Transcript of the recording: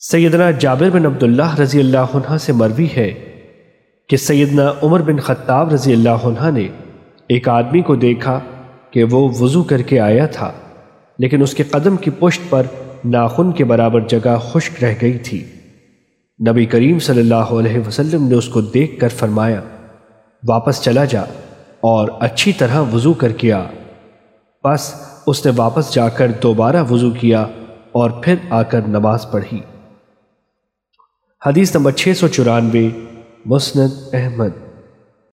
سیدنا جابر بن عبداللہ رضی اللہ عنہ سے مروی ہے کہ سیدنا عمر بن خطاب رضی اللہ عنہ نے ایک آدمی کو دیکھا کہ وہ وضو کر کے آیا تھا، لیکن اس کے قدم کی پشت پر ناخن کے برابر جگہ خشک رہ گئی تھی۔ نبی کریم صلی اللہ علیہ وسلم نے اس کو دیکھ کر فرمایا، واپس چلا جا اور اچھی طرح وضو کر کے آ۔ بس اس نے واپس جا کر دوبارہ وضو کیا اور پھر آ کر نماز پڑھی۔ حدیث نمبر چھ سو چورانوے مسند احمد۔